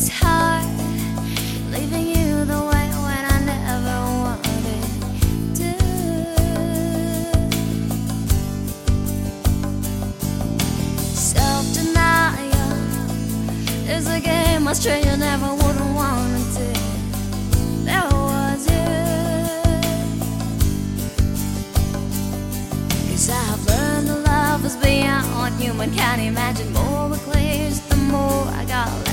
It's hard leaving you the way when I never wanted to. Self denial is a game I'm sure you never wouldn't want to. There was you. Cause I've learned the love is beyond what human can imagine. More it clears, the more I got.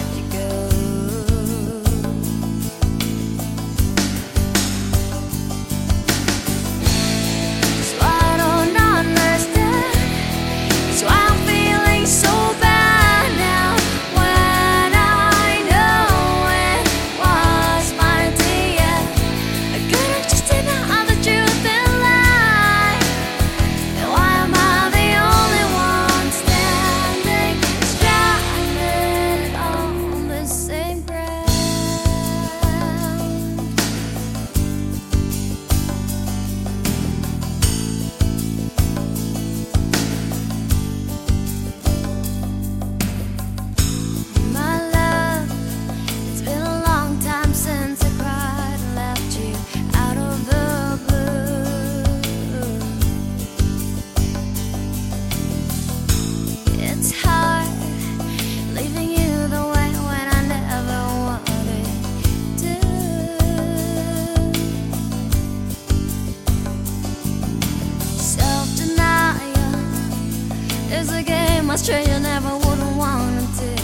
Is a game I'm sure you never wouldn't wanna do.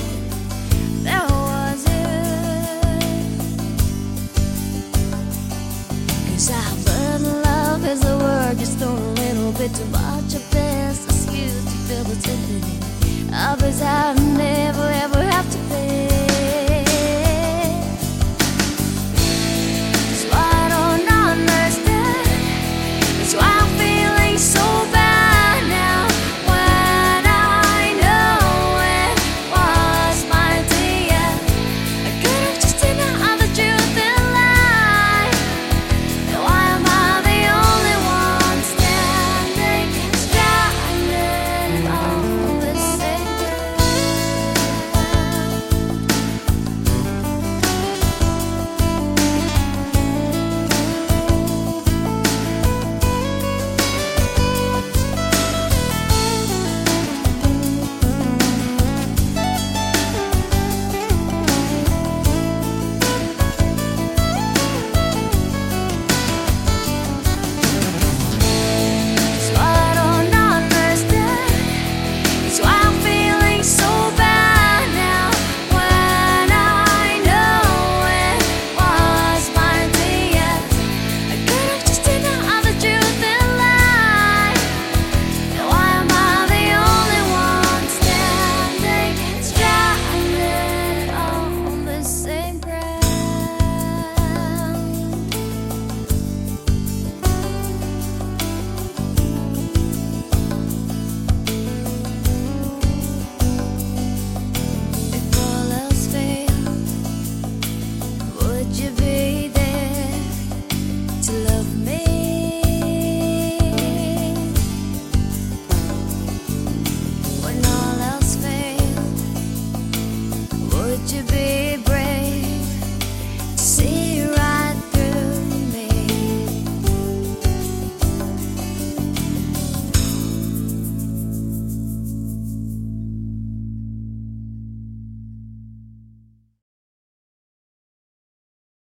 There was you. Cause I've learned love is a word you throw a little bit too much of this. Excuse to feel the tiffany. Others have